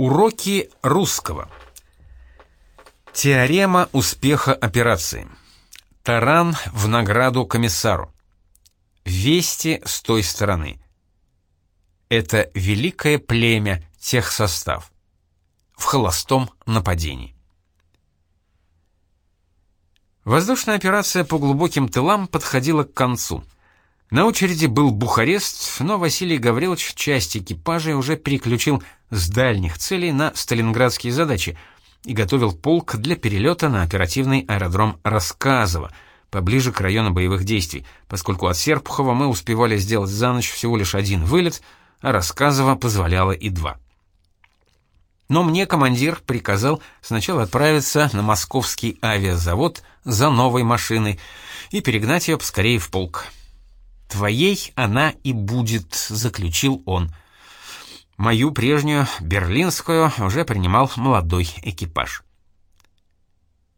Уроки русского. Теорема успеха операции. Таран в награду комиссару. Вести с той стороны. Это великое племя техсостав. В холостом нападении. Воздушная операция по глубоким тылам подходила к концу. На очереди был Бухарест, но Василий Гаврилович часть экипажа уже переключил с дальних целей на сталинградские задачи и готовил полк для перелета на оперативный аэродром Рассказово, поближе к району боевых действий, поскольку от Серпухова мы успевали сделать за ночь всего лишь один вылет, а Рассказово позволяло и два. Но мне командир приказал сначала отправиться на московский авиазавод за новой машиной и перегнать ее поскорее в полк. «Твоей она и будет», — заключил он. Мою прежнюю, берлинскую, уже принимал молодой экипаж.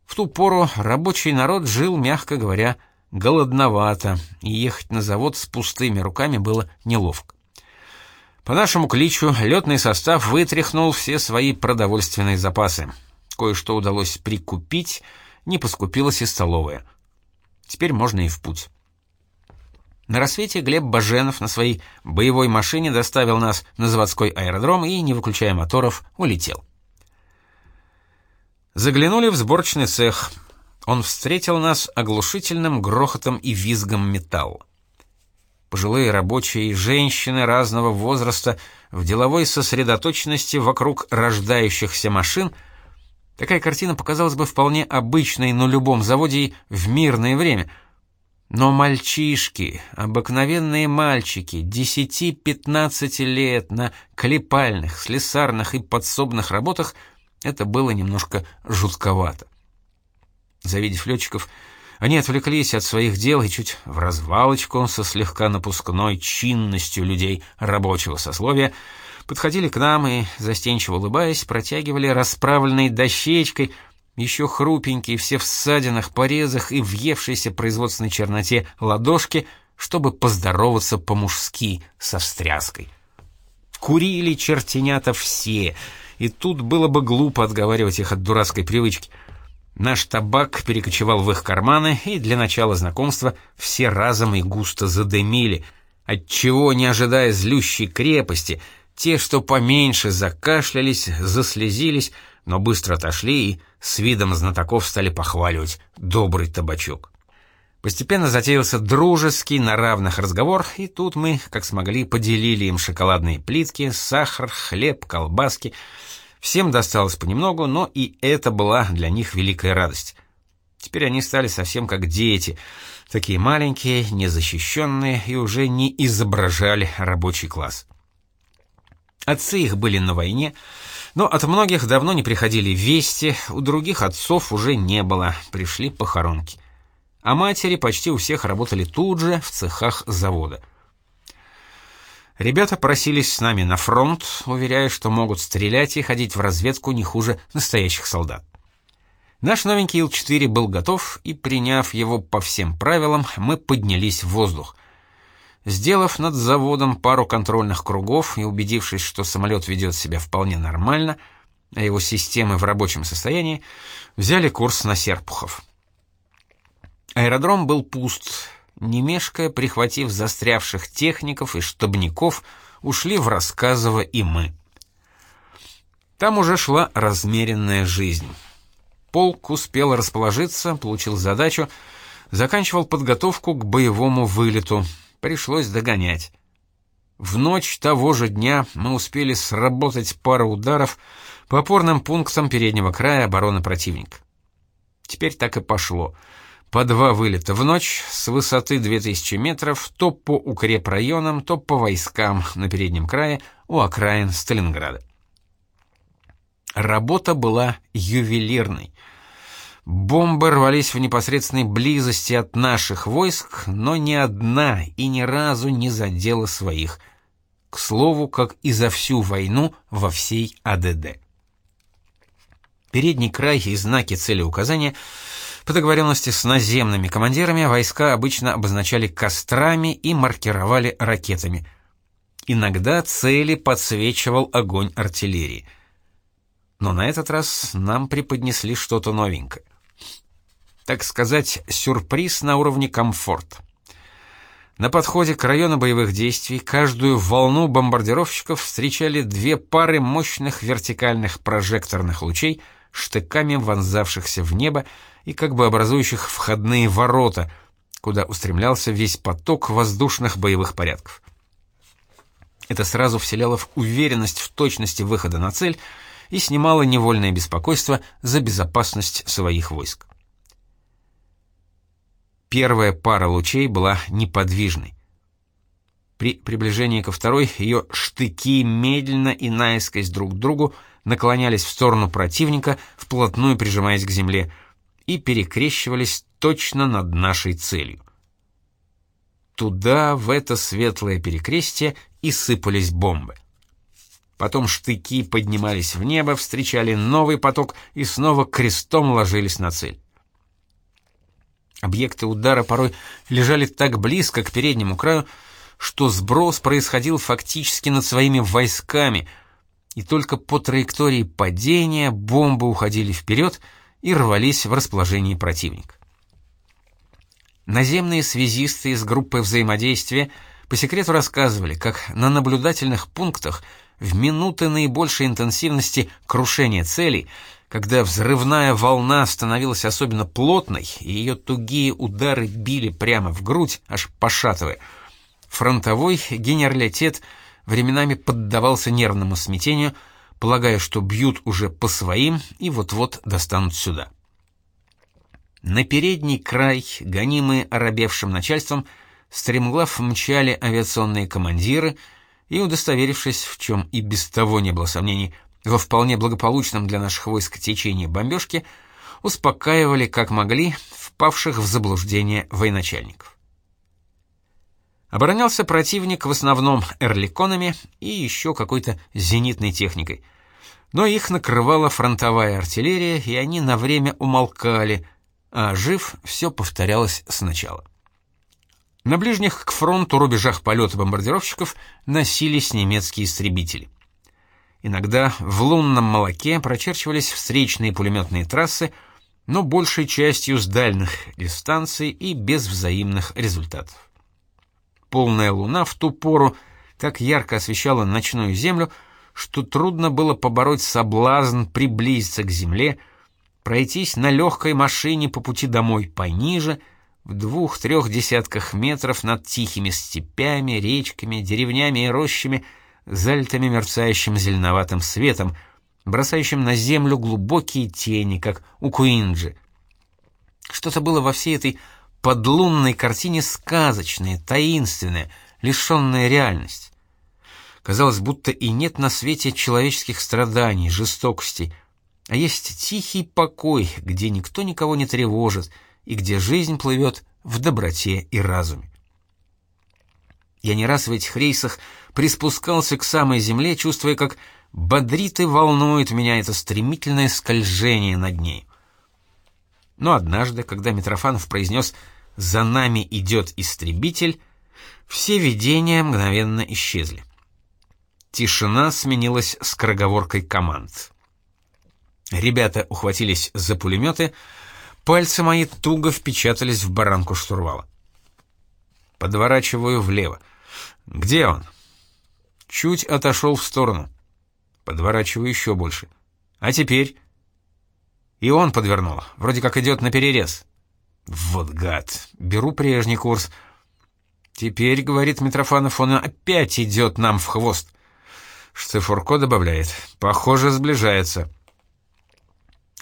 В ту пору рабочий народ жил, мягко говоря, голодновато, и ехать на завод с пустыми руками было неловко. По нашему кличу летный состав вытряхнул все свои продовольственные запасы. Кое-что удалось прикупить, не поскупилась и столовая. Теперь можно и в путь. На рассвете Глеб Баженов на своей боевой машине доставил нас на заводской аэродром и, не выключая моторов, улетел. Заглянули в сборочный цех. Он встретил нас оглушительным грохотом и визгом металла. Пожилые рабочие и женщины разного возраста в деловой сосредоточенности вокруг рождающихся машин. Такая картина показалась бы вполне обычной на любом заводе в мирное время — но мальчишки, обыкновенные мальчики, 10-15 лет на клепальных, слесарных и подсобных работах, это было немножко жутковато. Завидев летчиков, они отвлеклись от своих дел и чуть в развалочку со слегка напускной чинностью людей рабочего сословия подходили к нам и, застенчиво улыбаясь, протягивали расправленной дощечкой — еще хрупенькие, все в ссадинах, порезах и въевшейся производственной черноте ладошки, чтобы поздороваться по-мужски со встряской. Курили чертенята все, и тут было бы глупо отговаривать их от дурацкой привычки. Наш табак перекочевал в их карманы, и для начала знакомства все разом и густо задымили, отчего, не ожидая злющей крепости, те, что поменьше, закашлялись, заслезились, но быстро отошли и с видом знатоков стали похваливать добрый табачок. Постепенно затеялся дружеский, на равных разговор, и тут мы, как смогли, поделили им шоколадные плитки, сахар, хлеб, колбаски. Всем досталось понемногу, но и это была для них великая радость. Теперь они стали совсем как дети, такие маленькие, незащищенные и уже не изображали рабочий класс. Отцы их были на войне, но от многих давно не приходили вести, у других отцов уже не было, пришли похоронки. А матери почти у всех работали тут же, в цехах завода. Ребята просились с нами на фронт, уверяя, что могут стрелять и ходить в разведку не хуже настоящих солдат. Наш новенький Ил-4 был готов, и, приняв его по всем правилам, мы поднялись в воздух. Сделав над заводом пару контрольных кругов и убедившись, что самолет ведет себя вполне нормально, а его системы в рабочем состоянии, взяли курс на Серпухов. Аэродром был пуст. Не мешкая, прихватив застрявших техников и штабников, ушли в Рассказово и мы. Там уже шла размеренная жизнь. Полк успел расположиться, получил задачу, заканчивал подготовку к боевому вылету — пришлось догонять. В ночь того же дня мы успели сработать пару ударов по опорным пунктам переднего края обороны противника. Теперь так и пошло. По два вылета в ночь с высоты 2000 метров то по укрепрайонам, то по войскам на переднем крае у окраин Сталинграда. Работа была ювелирной — Бомбы рвались в непосредственной близости от наших войск, но ни одна и ни разу не задела своих. К слову, как и за всю войну во всей АДД. Передний край и знаки цели указания по договоренности с наземными командирами войска обычно обозначали кострами и маркировали ракетами. Иногда цели подсвечивал огонь артиллерии. Но на этот раз нам преподнесли что-то новенькое. Так сказать, сюрприз на уровне комфорт. На подходе к району боевых действий каждую волну бомбардировщиков встречали две пары мощных вертикальных прожекторных лучей, штыками вонзавшихся в небо и как бы образующих входные ворота, куда устремлялся весь поток воздушных боевых порядков. Это сразу вселяло в уверенность в точности выхода на цель и снимало невольное беспокойство за безопасность своих войск. Первая пара лучей была неподвижной. При приближении ко второй ее штыки медленно и наискось друг к другу наклонялись в сторону противника, вплотную прижимаясь к земле, и перекрещивались точно над нашей целью. Туда, в это светлое перекрестие, и сыпались бомбы. Потом штыки поднимались в небо, встречали новый поток и снова крестом ложились на цель. Объекты удара порой лежали так близко к переднему краю, что сброс происходил фактически над своими войсками, и только по траектории падения бомбы уходили вперед и рвались в расположении противника. Наземные связисты из группы взаимодействия по секрету рассказывали, как на наблюдательных пунктах в минуты наибольшей интенсивности крушения целей когда взрывная волна становилась особенно плотной, и ее тугие удары били прямо в грудь, аж пошатывая, фронтовой генералитет временами поддавался нервному смятению, полагая, что бьют уже по своим и вот-вот достанут сюда. На передний край, гонимые оробевшим начальством, стремглав мчали авиационные командиры и, удостоверившись, в чем и без того не было сомнений, во вполне благополучном для наших войск течении бомбежки успокаивали как могли впавших в заблуждение военачальников. Оборонялся противник в основном эрликонами и еще какой-то зенитной техникой. Но их накрывала фронтовая артиллерия, и они на время умолкали, а жив все повторялось сначала. На ближних к фронту рубежах полета бомбардировщиков носились немецкие истребители. Иногда в лунном молоке прочерчивались встречные пулеметные трассы, но большей частью с дальних дистанций и без взаимных результатов. Полная луна в ту пору так ярко освещала ночную землю, что трудно было побороть соблазн приблизиться к земле, пройтись на легкой машине по пути домой пониже, в двух-трех десятках метров над тихими степями, речками, деревнями и рощами — залитыми мерцающим зеленоватым светом, бросающим на землю глубокие тени, как у Куинджи. Что-то было во всей этой подлунной картине сказочное, таинственное, лишенное реальности. Казалось, будто и нет на свете человеческих страданий, жестокостей, а есть тихий покой, где никто никого не тревожит и где жизнь плывет в доброте и разуме. Я не раз в этих рейсах приспускался к самой земле, чувствуя, как бодрит и волнует меня это стремительное скольжение над ней. Но однажды, когда Митрофанов произнес «За нами идет истребитель», все видения мгновенно исчезли. Тишина сменилась скороговоркой команд. Ребята ухватились за пулеметы, пальцы мои туго впечатались в баранку штурвала. Подворачиваю влево. Где он? Чуть отошел в сторону. Подворачиваю еще больше. А теперь? И он подвернул. Вроде как идет на перерез. Вот гад. Беру прежний курс. Теперь, говорит Митрофанов, он опять идет нам в хвост. Штефурко добавляет. Похоже, сближается.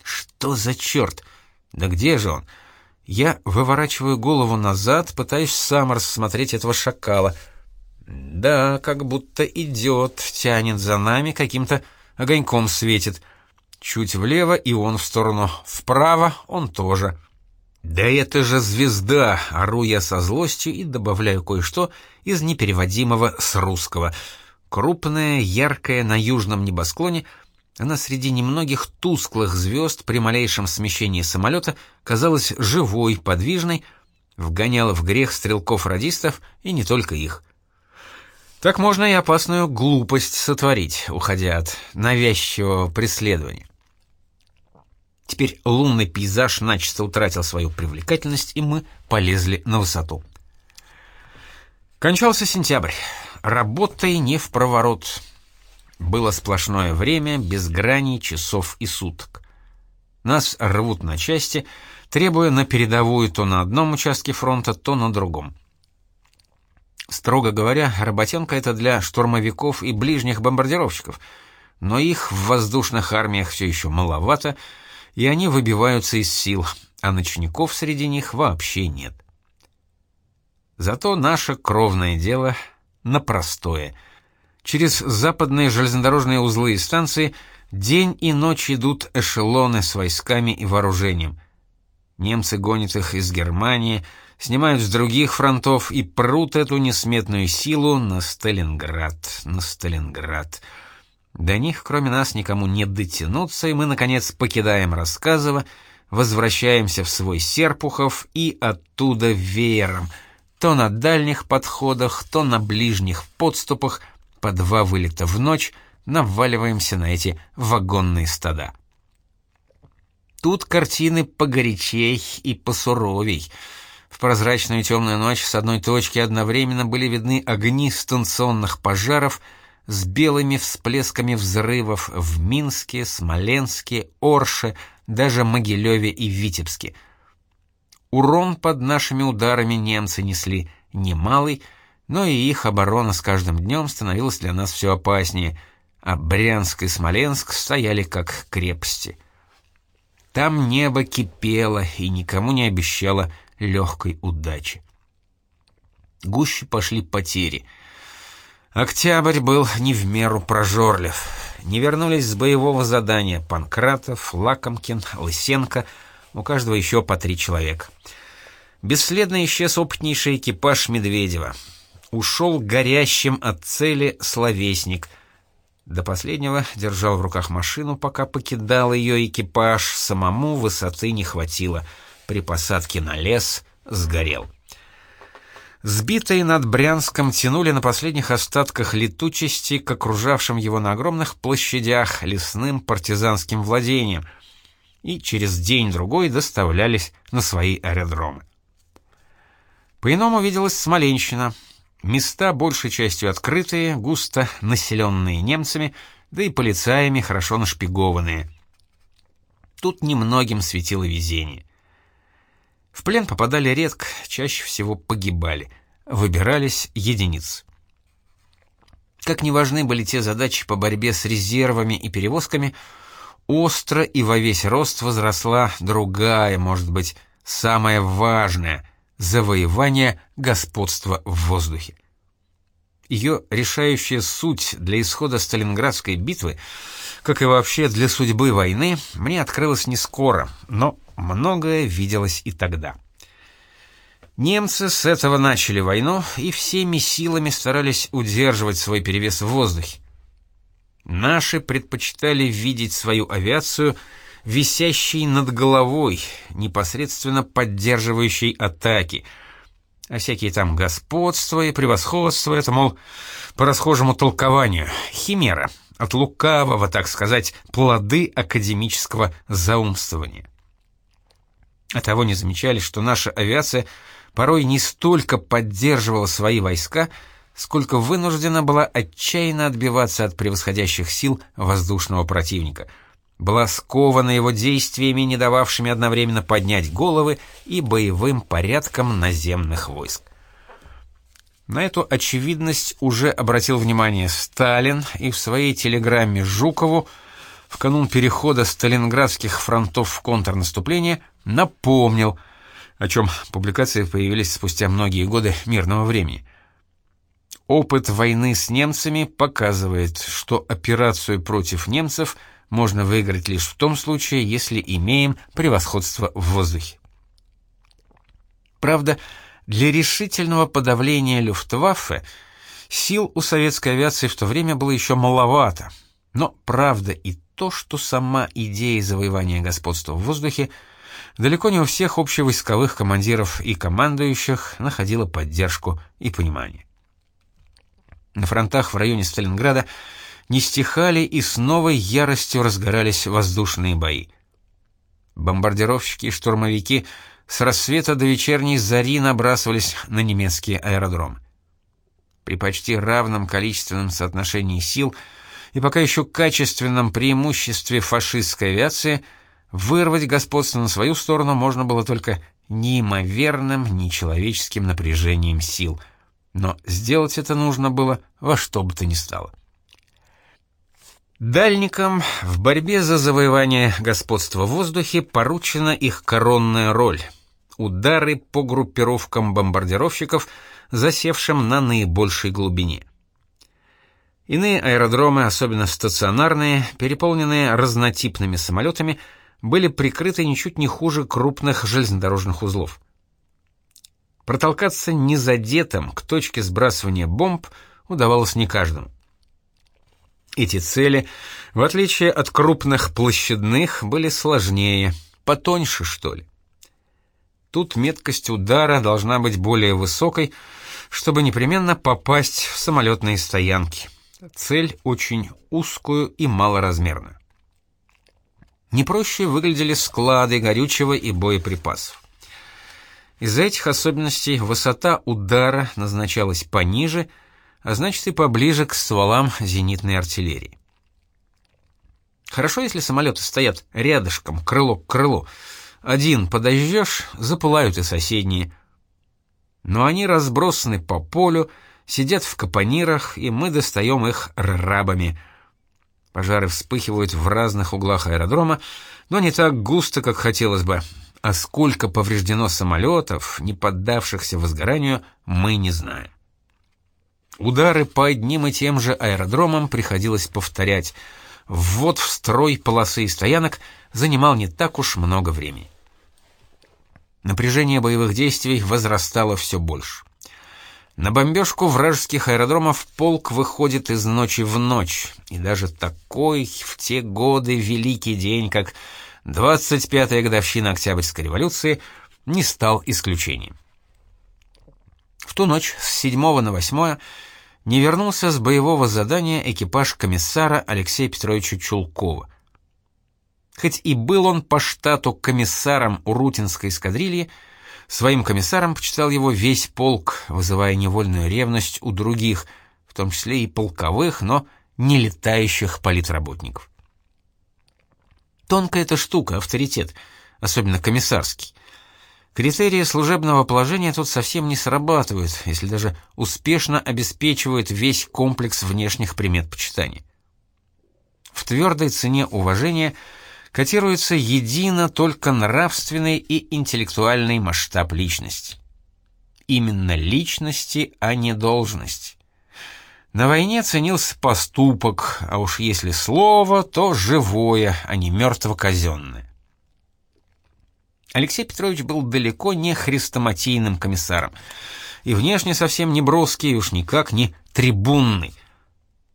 Что за черт? Да где же он? Я выворачиваю голову назад, пытаюсь сам рассмотреть этого шакала — да, как будто идет, тянет за нами, каким-то огоньком светит. Чуть влево, и он в сторону. Вправо он тоже. «Да это же звезда!» — ору я со злостью и добавляю кое-что из непереводимого с русского. Крупная, яркая, на южном небосклоне, она среди немногих тусклых звезд при малейшем смещении самолета казалась живой, подвижной, вгоняла в грех стрелков-радистов и не только их. Так можно и опасную глупость сотворить, уходя от навязчивого преследования. теперь лунный пейзаж начисто утратил свою привлекательность, и мы полезли на высоту. Кончался сентябрь. Работой не в проворот. Было сплошное время, без граней часов и суток. Нас рвут на части, требуя на передовую то на одном участке фронта, то на другом. Строго говоря, работенка это для штурмовиков и ближних бомбардировщиков, но их в воздушных армиях все еще маловато, и они выбиваются из сил, а ночников среди них вообще нет. Зато наше кровное дело на простое. Через западные железнодорожные узлы и станции день и ночь идут эшелоны с войсками и вооружением. Немцы гонят их из Германии, снимают с других фронтов и прут эту несметную силу на Сталинград, на Сталинград. До них, кроме нас, никому не дотянуться, и мы, наконец, покидаем Рассказово, возвращаемся в свой Серпухов и оттуда веером — то на дальних подходах, то на ближних подступах, по два вылета в ночь, наваливаемся на эти вагонные стада. Тут картины погорячей и посуровей. В прозрачную темную ночь с одной точки одновременно были видны огни станционных пожаров с белыми всплесками взрывов в Минске, Смоленске, Орше, даже Могилеве и Витебске — Урон под нашими ударами немцы несли немалый, но и их оборона с каждым днем становилась для нас все опаснее, а Брянск и Смоленск стояли как крепости. Там небо кипело и никому не обещало легкой удачи. Гуще пошли потери. Октябрь был не в меру прожорлив. Не вернулись с боевого задания Панкратов, Лакомкин, Лысенко — у каждого еще по три человека. Бесследно исчез опытнейший экипаж Медведева. Ушел горящим от цели словесник. До последнего держал в руках машину, пока покидал ее экипаж, самому высоты не хватило. При посадке на лес сгорел. Сбитые над Брянском тянули на последних остатках летучести к окружавшим его на огромных площадях лесным партизанским владениям — и через день-другой доставлялись на свои аэродромы. По-иному виделась Смоленщина. Места большей частью открытые, густо населенные немцами, да и полицаями хорошо нашпигованные. Тут немногим светило везение. В плен попадали редко, чаще всего погибали. Выбирались единицы. Как не важны были те задачи по борьбе с резервами и перевозками, остро и во весь рост возросла другая, может быть, самая важная — завоевание господства в воздухе. Ее решающая суть для исхода Сталинградской битвы, как и вообще для судьбы войны, мне открылась не скоро, но многое виделось и тогда. Немцы с этого начали войну и всеми силами старались удерживать свой перевес в воздухе. Наши предпочитали видеть свою авиацию висящей над головой, непосредственно поддерживающей атаки. А всякие там господства и превосходства — это, мол, по расхожему толкованию, химера, от лукавого, так сказать, плоды академического заумствования. А того не замечали, что наша авиация порой не столько поддерживала свои войска, сколько вынуждена была отчаянно отбиваться от превосходящих сил воздушного противника. Была скована его действиями, не дававшими одновременно поднять головы, и боевым порядком наземных войск. На эту очевидность уже обратил внимание Сталин и в своей телеграмме Жукову в канун перехода сталинградских фронтов в контрнаступление напомнил, о чем публикации появились спустя многие годы мирного времени. Опыт войны с немцами показывает, что операцию против немцев можно выиграть лишь в том случае, если имеем превосходство в воздухе. Правда, для решительного подавления Люфтваффе сил у советской авиации в то время было еще маловато. Но правда и то, что сама идея завоевания господства в воздухе далеко не у всех общевойсковых командиров и командующих находила поддержку и понимание. На фронтах в районе Сталинграда не стихали и с новой яростью разгорались воздушные бои. Бомбардировщики и штурмовики с рассвета до вечерней зари набрасывались на немецкий аэродром. При почти равном количественном соотношении сил и пока еще качественном преимуществе фашистской авиации вырвать господство на свою сторону можно было только неимоверным нечеловеческим напряжением сил. Но сделать это нужно было во что бы то ни стало. Дальникам в борьбе за завоевание господства в воздухе поручена их коронная роль — удары по группировкам бомбардировщиков, засевшим на наибольшей глубине. Иные аэродромы, особенно стационарные, переполненные разнотипными самолетами, были прикрыты ничуть не хуже крупных железнодорожных узлов. Протолкаться незадетым к точке сбрасывания бомб удавалось не каждому. Эти цели, в отличие от крупных площадных, были сложнее, потоньше, что ли. Тут меткость удара должна быть более высокой, чтобы непременно попасть в самолетные стоянки. Цель очень узкую и малоразмерную. Не проще выглядели склады горючего и боеприпасов. Из-за этих особенностей высота удара назначалась пониже, а значит и поближе к стволам зенитной артиллерии. Хорошо, если самолеты стоят рядышком, крыло к крылу. Один подожжешь, запылают и соседние. Но они разбросаны по полю, сидят в капонирах, и мы достаем их рабами. Пожары вспыхивают в разных углах аэродрома, но не так густо, как хотелось бы. А сколько повреждено самолетов, не поддавшихся возгоранию, мы не знаем. Удары по одним и тем же аэродромам приходилось повторять. Ввод в строй полосы и стоянок занимал не так уж много времени. Напряжение боевых действий возрастало все больше. На бомбежку вражеских аэродромов полк выходит из ночи в ночь, и даже такой в те годы великий день, как 25-я годовщина Октябрьской революции, не стал исключением. В ту ночь с 7 на 8 не вернулся с боевого задания экипаж комиссара Алексея Петровича Чулкова. Хоть и был он по штату комиссаром Урутинской эскадрильи, своим комиссаром почитал его весь полк, вызывая невольную ревность у других, в том числе и полковых, но не летающих политработников. Тонкая эта штука, авторитет, особенно комиссарский. Критерии служебного положения тут совсем не срабатывают, если даже успешно обеспечивают весь комплекс внешних примет почитания. В твердой цене уважения котируется едино только нравственный и интеллектуальный масштаб личности. Именно личности, а не должности. На войне ценился поступок, а уж если слово, то живое, а не мертво-казенное. Алексей Петрович был далеко не хрестоматийным комиссаром, и внешне совсем не броский, уж никак не трибунный.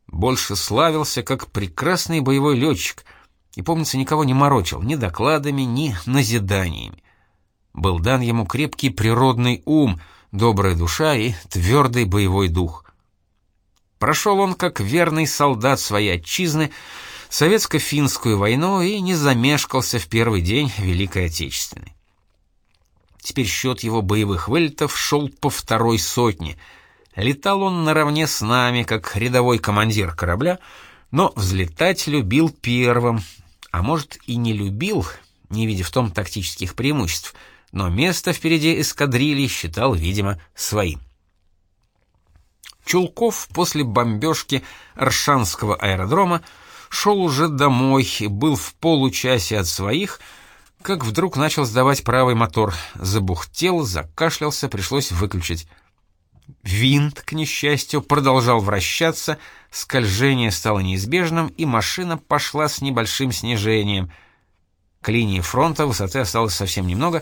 Больше славился как прекрасный боевой летчик, и, помнится, никого не морочил ни докладами, ни назиданиями. Был дан ему крепкий природный ум, добрая душа и твердый боевой дух. Прошел он как верный солдат своей отчизны, советско-финскую войну и не замешкался в первый день Великой Отечественной. Теперь счет его боевых вылетов шел по второй сотне. Летал он наравне с нами, как рядовой командир корабля, но взлетать любил первым, а может и не любил, не видя в том тактических преимуществ, но место впереди эскадрильи считал, видимо, своим. Чулков после бомбежки Аршанского аэродрома шел уже домой и был в получасе от своих, как вдруг начал сдавать правый мотор. Забухтел, закашлялся, пришлось выключить. Винт, к несчастью, продолжал вращаться, скольжение стало неизбежным, и машина пошла с небольшим снижением — к линии фронта высоты осталось совсем немного,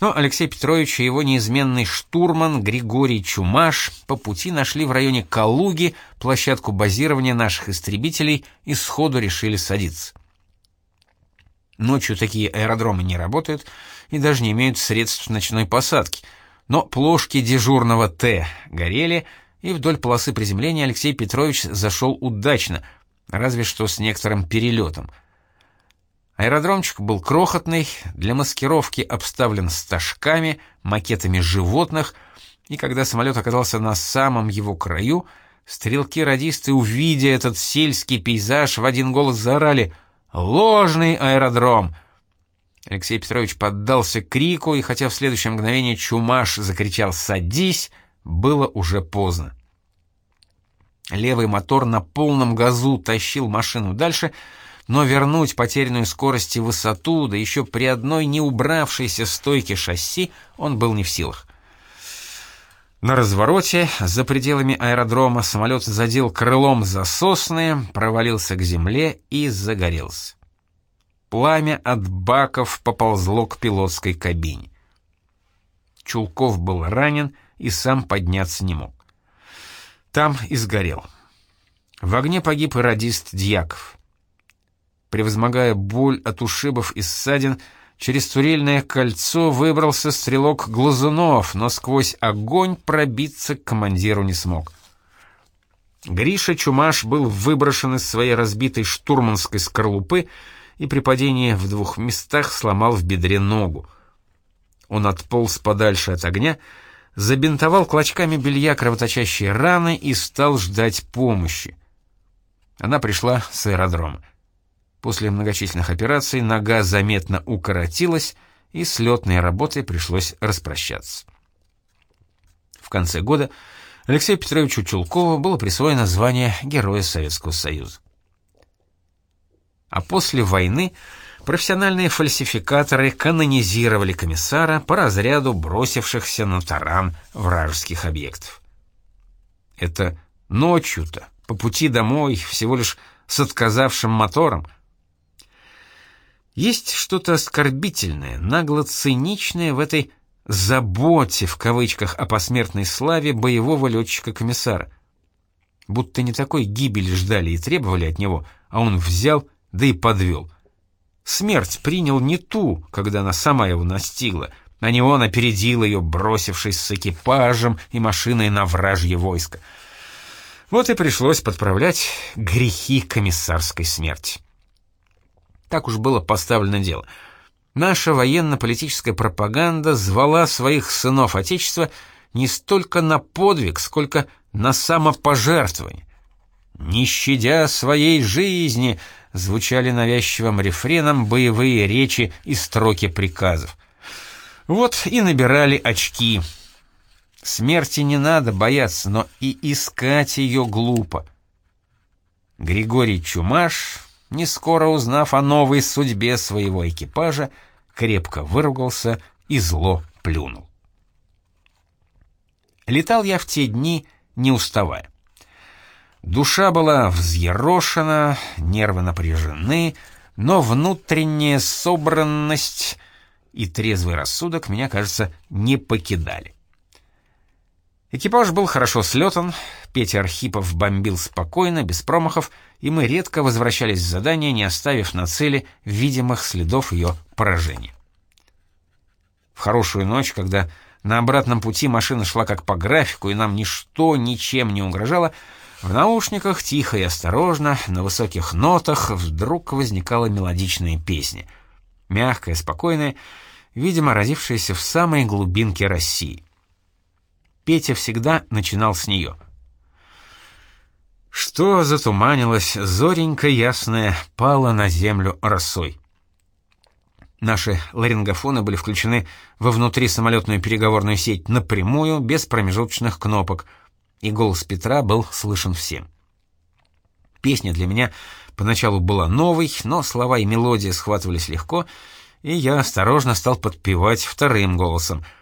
но Алексей Петрович и его неизменный штурман Григорий Чумаш по пути нашли в районе Калуги площадку базирования наших истребителей и сходу решили садиться. Ночью такие аэродромы не работают и даже не имеют средств ночной посадки, но плошки дежурного Т горели, и вдоль полосы приземления Алексей Петрович зашел удачно, разве что с некоторым перелетом — Аэродромчик был крохотный, для маскировки обставлен стажками, макетами животных, и когда самолет оказался на самом его краю, стрелки-радисты, увидя этот сельский пейзаж, в один голос заорали «Ложный аэродром!». Алексей Петрович поддался крику, и хотя в следующее мгновение Чумаш закричал «Садись!», было уже поздно. Левый мотор на полном газу тащил машину дальше — но вернуть потерянную скорость и высоту, да еще при одной не убравшейся стойке шасси, он был не в силах. На развороте, за пределами аэродрома, самолет задел крылом за сосны, провалился к земле и загорелся. Пламя от баков поползло к пилотской кабине. Чулков был ранен и сам подняться не мог. Там и сгорел. В огне погиб радист Дьяков. Превозмогая боль от ушибов и ссадин, через турельное кольцо выбрался стрелок Глазунов, но сквозь огонь пробиться к командиру не смог. Гриша Чумаш был выброшен из своей разбитой штурманской скорлупы и при падении в двух местах сломал в бедре ногу. Он отполз подальше от огня, забинтовал клочками белья кровоточащие раны и стал ждать помощи. Она пришла с аэродрома. После многочисленных операций нога заметно укоротилась, и с летной работой пришлось распрощаться. В конце года Алексею Петровичу Чулкову было присвоено звание Героя Советского Союза. А после войны профессиональные фальсификаторы канонизировали комиссара по разряду бросившихся на таран вражеских объектов. Это ночью-то, по пути домой, всего лишь с отказавшим мотором, есть что-то оскорбительное, нагло-циничное в этой «заботе» в кавычках о посмертной славе боевого летчика-комиссара. Будто не такой гибели ждали и требовали от него, а он взял, да и подвел. Смерть принял не ту, когда она сама его настигла, а не он опередил ее, бросившись с экипажем и машиной на вражье войско. Вот и пришлось подправлять грехи комиссарской смерти. Так уж было поставлено дело. Наша военно-политическая пропаганда звала своих сынов Отечества не столько на подвиг, сколько на самопожертвование. «Не щадя своей жизни», звучали навязчивым рефреном боевые речи и строки приказов. Вот и набирали очки. Смерти не надо бояться, но и искать ее глупо. Григорий Чумаш не скоро узнав о новой судьбе своего экипажа, крепко выругался и зло плюнул. Летал я в те дни, не уставая. Душа была взъерошена, нервы напряжены, но внутренняя собранность и трезвый рассудок меня, кажется, не покидали. Экипаж был хорошо слетан, Петя Архипов бомбил спокойно, без промахов, и мы редко возвращались с задания, не оставив на цели видимых следов ее поражения. В хорошую ночь, когда на обратном пути машина шла как по графику, и нам ничто ничем не угрожало, в наушниках тихо и осторожно, на высоких нотах, вдруг возникала мелодичная песня. Мягкая, спокойная, видимо, родившаяся в самой глубинке России. Петя всегда начинал с нее. Что затуманилось, зоренька ясная, пала на землю росой. Наши ларингофоны были включены во внутрисамолетную переговорную сеть напрямую, без промежуточных кнопок, и голос Петра был слышен всем. Песня для меня поначалу была новой, но слова и мелодия схватывались легко, и я осторожно стал подпевать вторым голосом —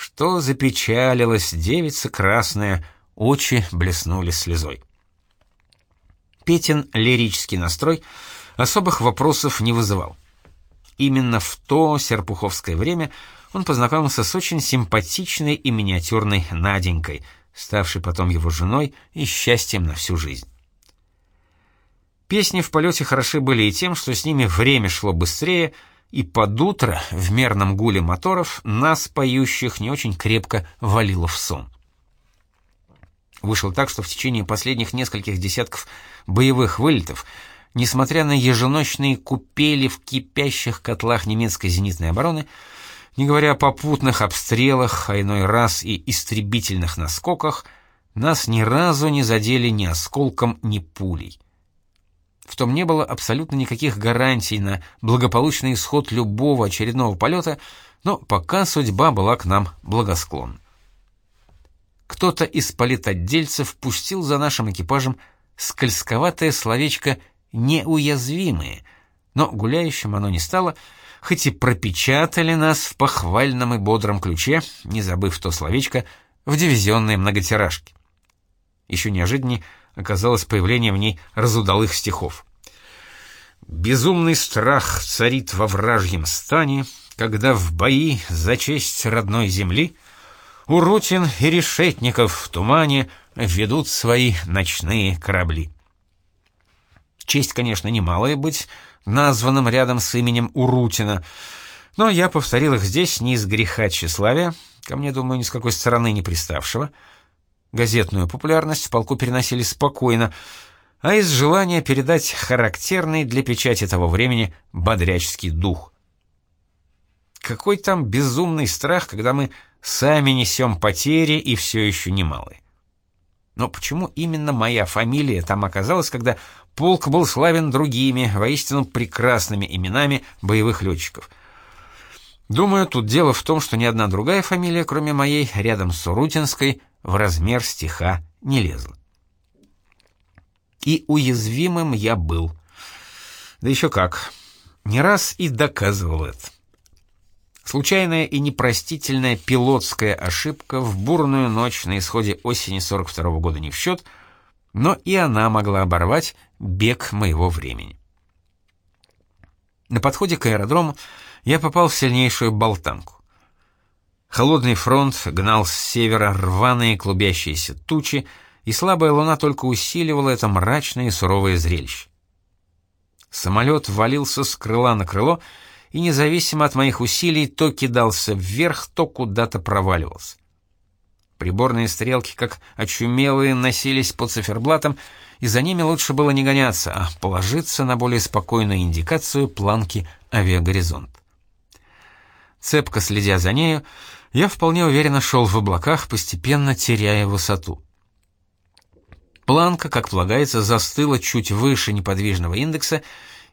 что запечалилась девица красная, очи блеснули слезой. Петин лирический настрой особых вопросов не вызывал. Именно в то серпуховское время он познакомился с очень симпатичной и миниатюрной Наденькой, ставшей потом его женой и счастьем на всю жизнь. Песни в полете хороши были и тем, что с ними время шло быстрее — и под утро в мерном гуле моторов нас, поющих, не очень крепко валило в сон. Вышло так, что в течение последних нескольких десятков боевых вылетов несмотря на еженочные купели в кипящих котлах немецкой зенитной обороны, не говоря о попутных обстрелах, а иной раз и истребительных наскоках, нас ни разу не задели ни осколком, ни пулей. В том не было абсолютно никаких гарантий на благополучный исход любого очередного полета, но пока судьба была к нам благосклонна. Кто-то из политотдельцев пустил за нашим экипажем скользковатое словечко «неуязвимые», но гуляющим оно не стало, хоть и пропечатали нас в похвальном и бодром ключе, не забыв то словечко, в дивизионной многотиражке. Еще неожиданнее оказалось появление в ней разудалых стихов. «Безумный страх царит во вражьем стане, когда в бои за честь родной земли Урутин и Решетников в тумане ведут свои ночные корабли». Честь, конечно, немалая быть названным рядом с именем Урутина, но я повторил их здесь не из греха тщеславия, ко мне, думаю, ни с какой стороны не приставшего, — Газетную популярность в полку переносили спокойно, а из желания передать характерный для печати того времени бодряческий дух. Какой там безумный страх, когда мы сами несем потери и все еще немалые. Но почему именно моя фамилия там оказалась, когда полк был славен другими, воистину прекрасными именами боевых летчиков? Думаю, тут дело в том, что ни одна другая фамилия, кроме моей, рядом с Урутинской, в размер стиха не лезла. И уязвимым я был. Да еще как. Не раз и доказывал это. Случайная и непростительная пилотская ошибка в бурную ночь на исходе осени 42 -го года не в счет, но и она могла оборвать бег моего времени. На подходе к аэродрому я попал в сильнейшую болтанку. Холодный фронт гнал с севера рваные клубящиеся тучи, и слабая луна только усиливала это мрачное и суровое зрелище. Самолет валился с крыла на крыло, и независимо от моих усилий то кидался вверх, то куда-то проваливался. Приборные стрелки, как очумелые, носились по циферблатам, и за ними лучше было не гоняться, а положиться на более спокойную индикацию планки авиагоризонт. Цепко следя за нею, я вполне уверенно шел в облаках, постепенно теряя высоту. Планка, как полагается, застыла чуть выше неподвижного индекса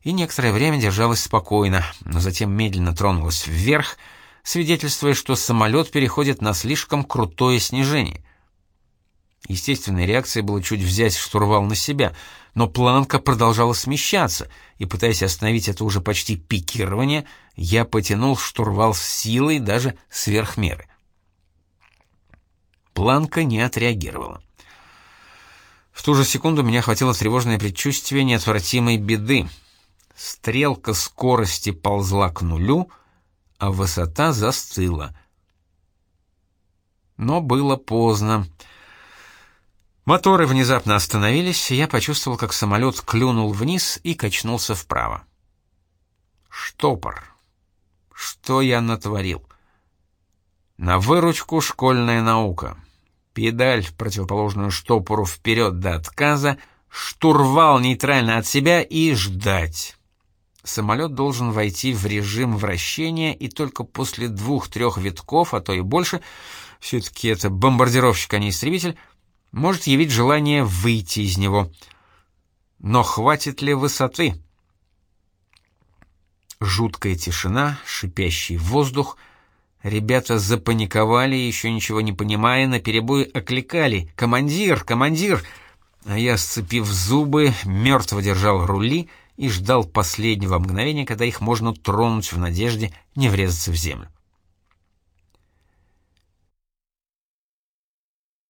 и некоторое время держалась спокойно, но затем медленно тронулась вверх, свидетельствуя, что самолет переходит на слишком крутое снижение. Естественной реакцией было чуть взять штурвал на себя, но планка продолжала смещаться, и, пытаясь остановить это уже почти пикирование, я потянул штурвал с силой даже сверх меры. Планка не отреагировала. В ту же секунду меня охватило тревожное предчувствие неотвратимой беды. Стрелка скорости ползла к нулю, а высота застыла. Но было поздно. Моторы внезапно остановились, и я почувствовал, как самолет клюнул вниз и качнулся вправо. Штопор. Что я натворил? На выручку школьная наука. Педаль противоположную штопору вперед до отказа, штурвал нейтрально от себя и ждать. Самолет должен войти в режим вращения, и только после двух-трех витков, а то и больше, все-таки это бомбардировщик, а не истребитель, может явить желание выйти из него. Но хватит ли высоты? Жуткая тишина, шипящий воздух. Ребята запаниковали, еще ничего не понимая, наперебой окликали «Командир! Командир!» А я, сцепив зубы, мертво держал рули и ждал последнего мгновения, когда их можно тронуть в надежде не врезаться в землю.